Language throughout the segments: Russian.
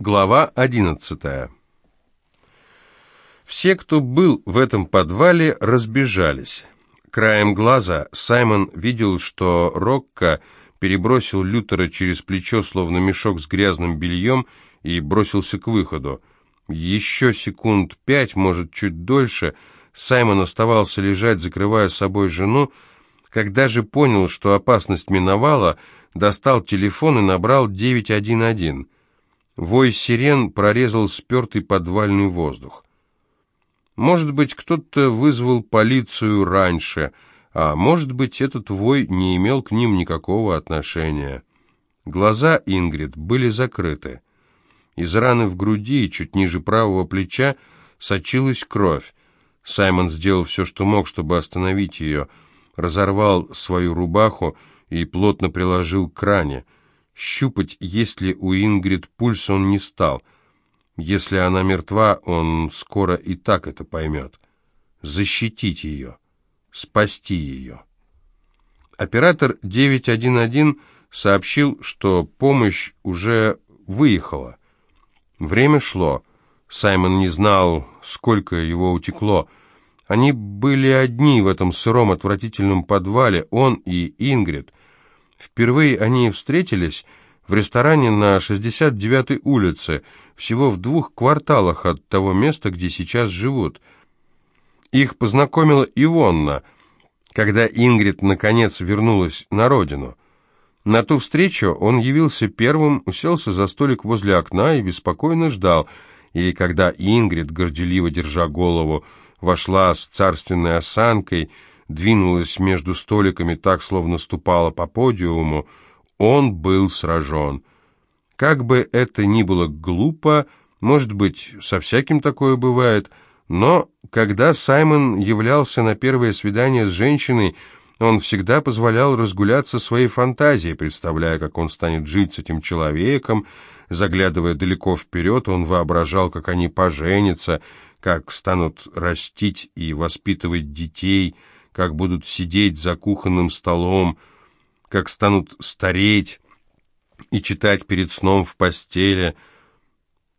Глава 11 Все, кто был в этом подвале, разбежались. Краем глаза Саймон видел, что Рокко перебросил Лютера через плечо, словно мешок с грязным бельем, и бросился к выходу. Еще секунд пять, может, чуть дольше, Саймон оставался лежать, закрывая собой жену, когда же понял, что опасность миновала, достал телефон и набрал 911. Вой сирен прорезал спертый подвальный воздух. Может быть, кто-то вызвал полицию раньше, а может быть, этот вой не имел к ним никакого отношения. Глаза Ингрид были закрыты. Из раны в груди, чуть ниже правого плеча, сочилась кровь. Саймон сделал все, что мог, чтобы остановить ее, разорвал свою рубаху и плотно приложил к ране. Щупать, есть ли у Ингрид пульс, он не стал. Если она мертва, он скоро и так это поймет. Защитить ее, спасти ее. Оператор 911 сообщил, что помощь уже выехала. Время шло. Саймон не знал, сколько его утекло. Они были одни в этом сыром отвратительном подвале, он и Ингрид — Впервые они встретились в ресторане на 69-й улице, всего в двух кварталах от того места, где сейчас живут. Их познакомила Ивонна, когда Ингрид наконец вернулась на родину. На ту встречу он явился первым, уселся за столик возле окна и беспокойно ждал, и когда Ингрид, горделиво держа голову, вошла с царственной осанкой, двинулась между столиками так, словно ступала по подиуму, он был сражен. Как бы это ни было глупо, может быть, со всяким такое бывает, но когда Саймон являлся на первое свидание с женщиной, он всегда позволял разгуляться своей фантазией, представляя, как он станет жить с этим человеком, заглядывая далеко вперед, он воображал, как они поженятся, как станут растить и воспитывать детей – как будут сидеть за кухонным столом, как станут стареть и читать перед сном в постели.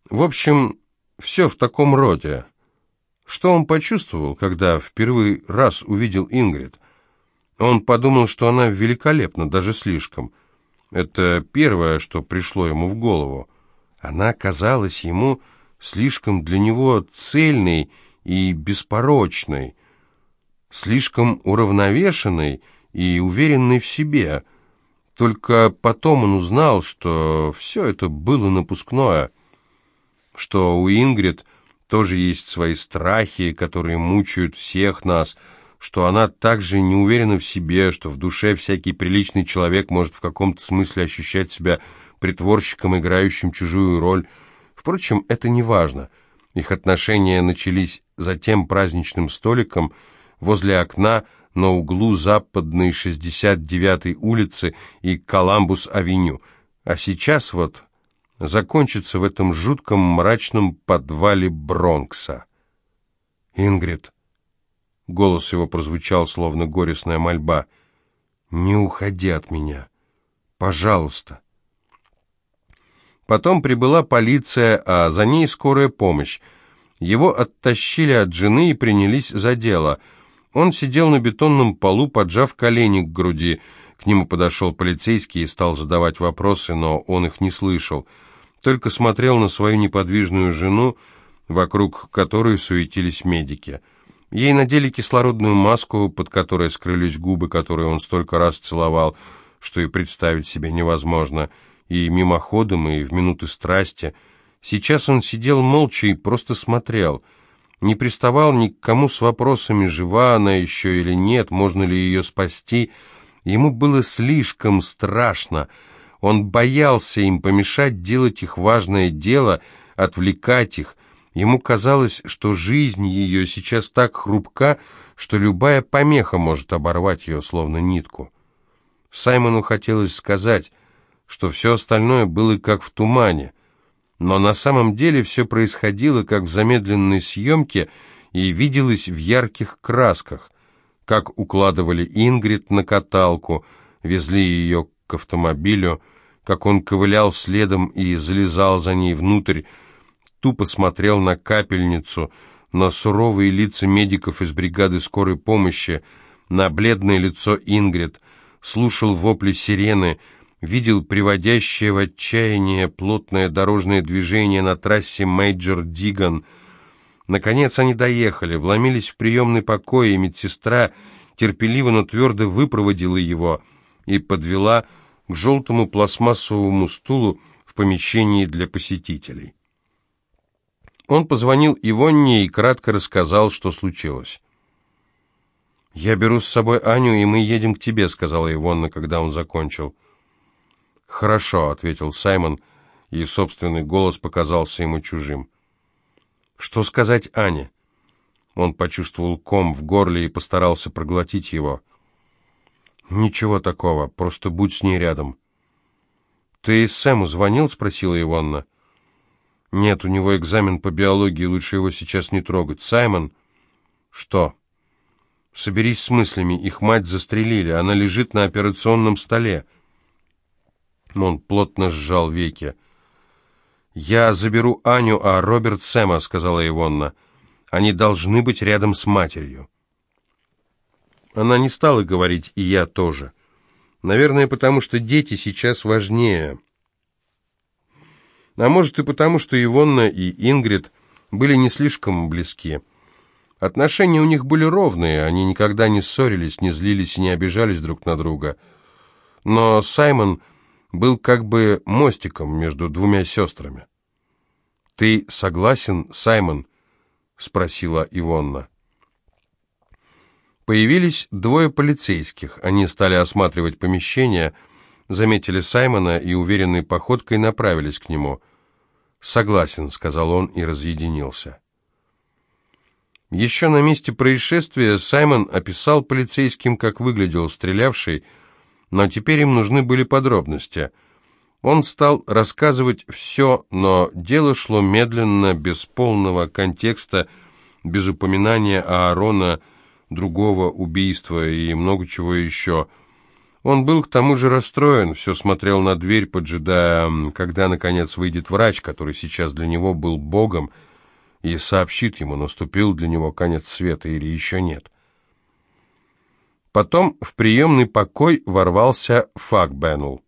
В общем, все в таком роде. Что он почувствовал, когда впервые раз увидел Ингрид? Он подумал, что она великолепна, даже слишком. Это первое, что пришло ему в голову. Она казалась ему слишком для него цельной и беспорочной, слишком уравновешенный и уверенный в себе. Только потом он узнал, что все это было напускное, что у Ингрид тоже есть свои страхи, которые мучают всех нас, что она также не уверена в себе, что в душе всякий приличный человек может в каком-то смысле ощущать себя притворщиком, играющим чужую роль. Впрочем, это не важно. Их отношения начались за тем праздничным столиком, возле окна на углу западной 69-й улицы и Коламбус-авеню. А сейчас вот закончится в этом жутком мрачном подвале Бронкса. «Ингрид», — голос его прозвучал, словно горестная мольба, — «не уходи от меня, пожалуйста». Потом прибыла полиция, а за ней скорая помощь. Его оттащили от жены и принялись за дело — он сидел на бетонном полу, поджав колени к груди. К нему подошел полицейский и стал задавать вопросы, но он их не слышал. Только смотрел на свою неподвижную жену, вокруг которой суетились медики. Ей надели кислородную маску, под которой скрылись губы, которые он столько раз целовал, что и представить себе невозможно, и мимоходом, и в минуты страсти. Сейчас он сидел молча и просто смотрел — не приставал ни к кому с вопросами, жива она еще или нет, можно ли ее спасти. Ему было слишком страшно. Он боялся им помешать делать их важное дело, отвлекать их. Ему казалось, что жизнь ее сейчас так хрупка, что любая помеха может оборвать ее, словно нитку. Саймону хотелось сказать, что все остальное было как в тумане — но на самом деле все происходило как в замедленной съемке и виделось в ярких красках, как укладывали Ингрид на каталку, везли ее к автомобилю, как он ковылял следом и залезал за ней внутрь, тупо смотрел на капельницу, на суровые лица медиков из бригады скорой помощи, на бледное лицо Ингрид, слушал вопли сирены, видел приводящее в отчаяние плотное дорожное движение на трассе Мейджор Диган. Наконец они доехали, вломились в приемный покой, и медсестра терпеливо, но твердо выпроводила его и подвела к желтому пластмассовому стулу в помещении для посетителей. Он позвонил Ивонне и кратко рассказал, что случилось. «Я беру с собой Аню, и мы едем к тебе», — сказала Ивонна, когда он закончил. «Хорошо», — ответил Саймон, и собственный голос показался ему чужим. «Что сказать Ане?» Он почувствовал ком в горле и постарался проглотить его. «Ничего такого, просто будь с ней рядом». «Ты Сэму звонил?» — спросила Ивонна. «Нет, у него экзамен по биологии, лучше его сейчас не трогать. Саймон...» «Что?» «Соберись с мыслями, их мать застрелили, она лежит на операционном столе». Он плотно сжал веки. «Я заберу Аню, а Роберт Сэма», — сказала Ивонна. «Они должны быть рядом с матерью». Она не стала говорить «и я тоже». Наверное, потому что дети сейчас важнее. А может и потому, что Ивонна и Ингрид были не слишком близки. Отношения у них были ровные, они никогда не ссорились, не злились и не обижались друг на друга. Но Саймон был как бы мостиком между двумя сестрами. «Ты согласен, Саймон?» — спросила Ивонна. Появились двое полицейских. Они стали осматривать помещение, заметили Саймона и уверенной походкой направились к нему. «Согласен», — сказал он и разъединился. Еще на месте происшествия Саймон описал полицейским, как выглядел стрелявший, но теперь им нужны были подробности. Он стал рассказывать все, но дело шло медленно, без полного контекста, без упоминания Аарона, другого убийства и много чего еще. Он был к тому же расстроен, все смотрел на дверь, поджидая, когда, наконец, выйдет врач, который сейчас для него был богом, и сообщит ему, наступил для него конец света или еще нет. Потом в приемный покой ворвался Фак Беннелл.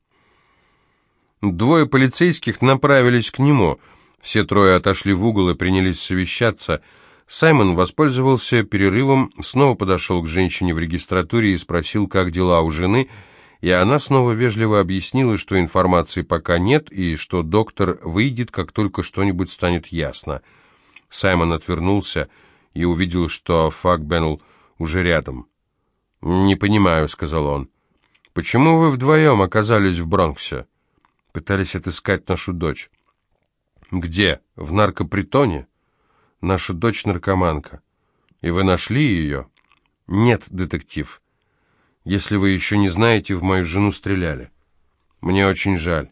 Двое полицейских направились к нему. Все трое отошли в угол и принялись совещаться. Саймон воспользовался перерывом, снова подошел к женщине в регистратуре и спросил, как дела у жены, и она снова вежливо объяснила, что информации пока нет и что доктор выйдет, как только что-нибудь станет ясно. Саймон отвернулся и увидел, что Фак Беннелл уже рядом. «Не понимаю», — сказал он. «Почему вы вдвоем оказались в Бронксе?» «Пытались отыскать нашу дочь». «Где? В наркопритоне?» «Наша дочь наркоманка». «И вы нашли ее?» «Нет, детектив. Если вы еще не знаете, в мою жену стреляли». «Мне очень жаль».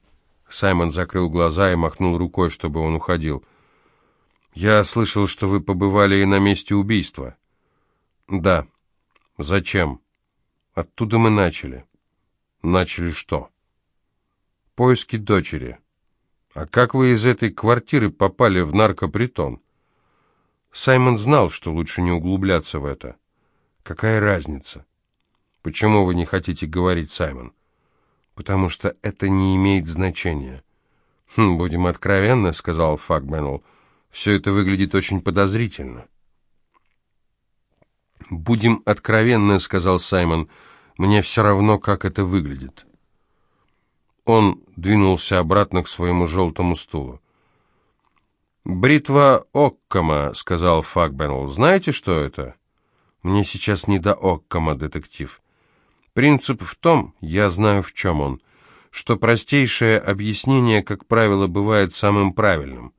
Саймон закрыл глаза и махнул рукой, чтобы он уходил. «Я слышал, что вы побывали и на месте убийства». «Да». «Зачем?» «Оттуда мы начали». «Начали что?» «Поиски дочери». «А как вы из этой квартиры попали в наркопритон?» Саймон знал, что лучше не углубляться в это. «Какая разница?» «Почему вы не хотите говорить, Саймон?» «Потому что это не имеет значения». «Хм, «Будем откровенны», — сказал Факбеннелл. «Все это выглядит очень подозрительно». «Будем откровенны», — сказал Саймон, — «мне все равно, как это выглядит». Он двинулся обратно к своему желтому стулу. «Бритва Оккама», — сказал Факбеннелл. «Знаете, что это?» «Мне сейчас не до Оккама, детектив. Принцип в том, я знаю в чем он, что простейшее объяснение, как правило, бывает самым правильным».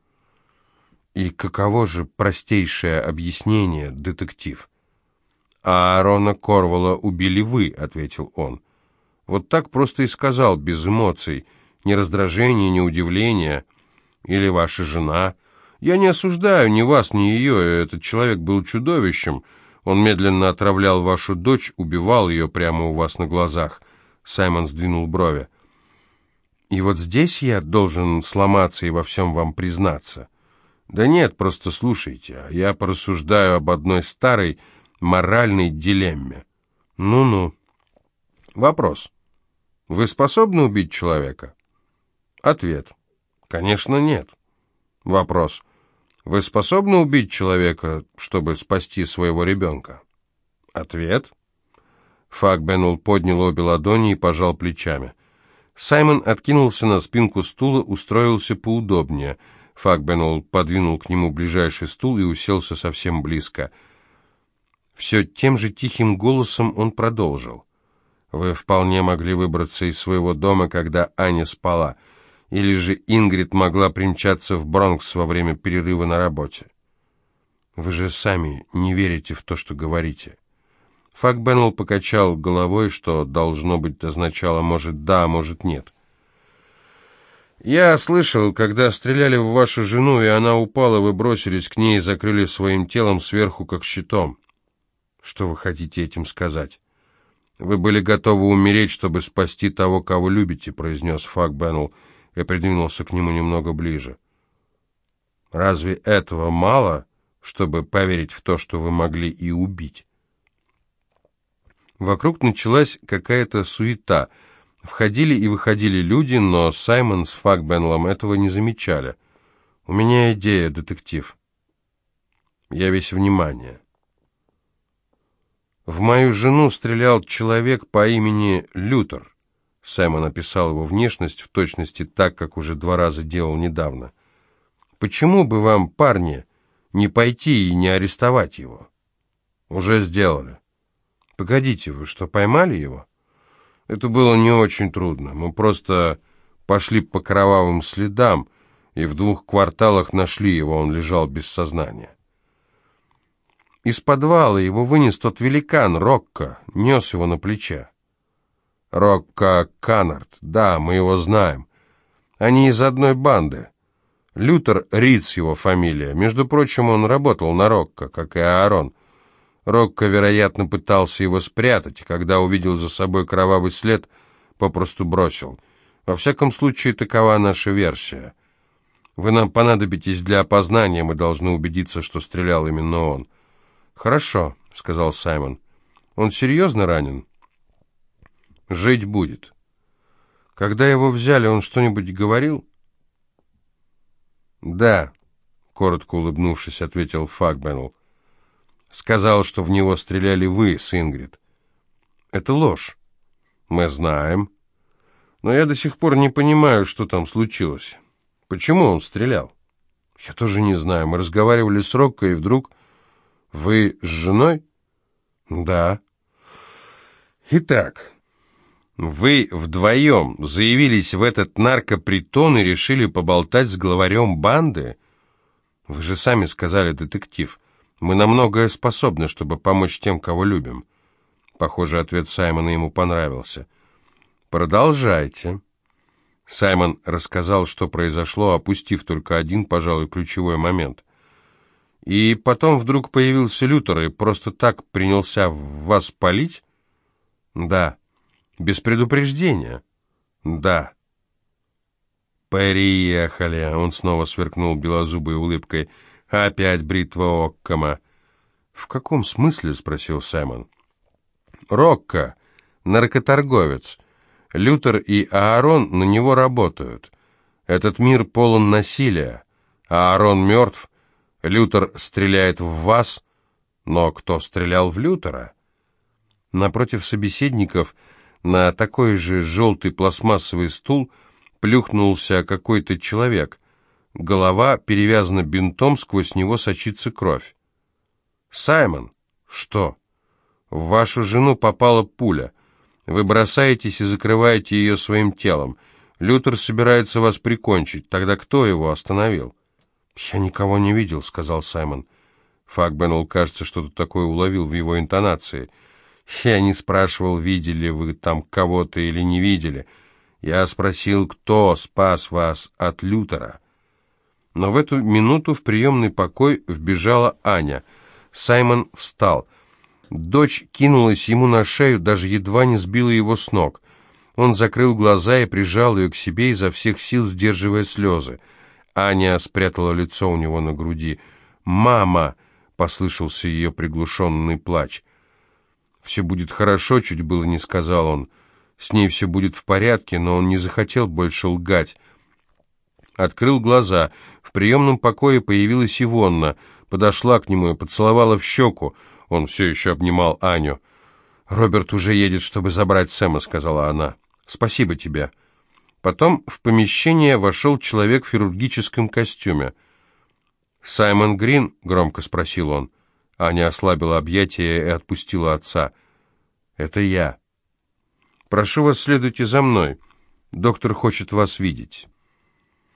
«И каково же простейшее объяснение, детектив?» «А Аарона Корвала убили вы», — ответил он. Вот так просто и сказал, без эмоций, ни раздражения, ни удивления. Или ваша жена. Я не осуждаю ни вас, ни ее, этот человек был чудовищем. Он медленно отравлял вашу дочь, убивал ее прямо у вас на глазах. Саймон сдвинул брови. И вот здесь я должен сломаться и во всем вам признаться. Да нет, просто слушайте, а я порассуждаю об одной старой моральной дилемме. Ну-ну. Вопрос. Вы способны убить человека? Ответ. Конечно, нет. Вопрос. Вы способны убить человека, чтобы спасти своего ребенка? Ответ. Факбенул поднял обе ладони и пожал плечами. Саймон откинулся на спинку стула, устроился поудобнее. Факбенул подвинул к нему ближайший стул и уселся совсем близко. Все тем же тихим голосом он продолжил. «Вы вполне могли выбраться из своего дома, когда Аня спала, или же Ингрид могла примчаться в Бронкс во время перерыва на работе. Вы же сами не верите в то, что говорите». Фак Беннелл покачал головой, что, должно быть, означало «может да, может нет». «Я слышал, когда стреляли в вашу жену, и она упала, вы бросились к ней и закрыли своим телом сверху, как щитом. Что вы хотите этим сказать?» «Вы были готовы умереть, чтобы спасти того, кого любите», — произнес Фак Беннелл и придвинулся к нему немного ближе. «Разве этого мало, чтобы поверить в то, что вы могли и убить?» Вокруг началась какая-то суета. Входили и выходили люди, но Саймон с Факбенлом этого не замечали. «У меня идея, детектив. Я весь внимание». В мою жену стрелял человек по имени Лютер. Саймон описал его внешность в точности так, как уже два раза делал недавно. Почему бы вам, парни, не пойти и не арестовать его? Уже сделали. «Погодите, вы что, поймали его?» «Это было не очень трудно. Мы просто пошли по кровавым следам, и в двух кварталах нашли его, он лежал без сознания». Из подвала его вынес тот великан, Рокко, нес его на плече. Рокко Каннард, да, мы его знаем. Они из одной банды. Лютер Риц его фамилия. Между прочим, он работал на Рокко, как и Аарон. Рокко, вероятно, пытался его спрятать, когда увидел за собой кровавый след, попросту бросил. Во всяком случае, такова наша версия. Вы нам понадобитесь для опознания, мы должны убедиться, что стрелял именно он. Хорошо, сказал Саймон. Он серьезно ранен? Жить будет. Когда его взяли, он что-нибудь говорил? Да, коротко улыбнувшись, ответил Факбеннелл. Сказал, что в него стреляли вы с Ингрид. Это ложь. Мы знаем. Но я до сих пор не понимаю, что там случилось. Почему он стрелял? Я тоже не знаю. Мы разговаривали с Рокко, и вдруг... Вы с женой? Да. Итак, вы вдвоем заявились в этот наркопритон и решили поболтать с главарем банды? Вы же сами сказали, детектив. Мы на многое способны, чтобы помочь тем, кого любим. Похоже, ответ Саймона ему понравился. Продолжайте. Саймон рассказал, что произошло, опустив только один, пожалуй, ключевой момент. И потом вдруг появился Лютер и просто так принялся вас палить? Да. Без предупреждения? Да. «Приехали!» — он снова сверкнул белозубой улыбкой — Опять бритва Оккама. «В каком смысле?» — спросил Саймон. «Рокко, наркоторговец. Лютер и Аарон на него работают. Этот мир полон насилия. Аарон мертв, Лютер стреляет в вас, но кто стрелял в Лютера?» Напротив собеседников на такой же желтый пластмассовый стул плюхнулся какой-то человек — Голова перевязана бинтом, сквозь него сочится кровь. «Саймон!» «Что?» «В вашу жену попала пуля. Вы бросаетесь и закрываете ее своим телом. Лютер собирается вас прикончить. Тогда кто его остановил?» «Я никого не видел», — сказал Саймон. Факбеннелл, кажется, что-то такое уловил в его интонации. «Я не спрашивал, видели вы там кого-то или не видели. Я спросил, кто спас вас от Лютера». Но в эту минуту в приемный покой вбежала Аня. Саймон встал. Дочь кинулась ему на шею, даже едва не сбила его с ног. Он закрыл глаза и прижал ее к себе изо всех сил, сдерживая слезы. Аня спрятала лицо у него на груди. «Мама!» — послышался ее приглушенный плач. «Все будет хорошо», — чуть было не сказал он. «С ней все будет в порядке», но он не захотел больше лгать. Открыл глаза. В приемном покое появилась Ивонна. Подошла к нему и поцеловала в щеку. Он все еще обнимал Аню. «Роберт уже едет, чтобы забрать Сэма», — сказала она. Спасибо тебе». Потом в помещение вошел человек в хирургическом костюме. «Саймон Грин?» — громко спросил он. Аня ослабила объятия и отпустила отца. «Это я». «Прошу вас, следуйте за мной. Доктор хочет вас видеть».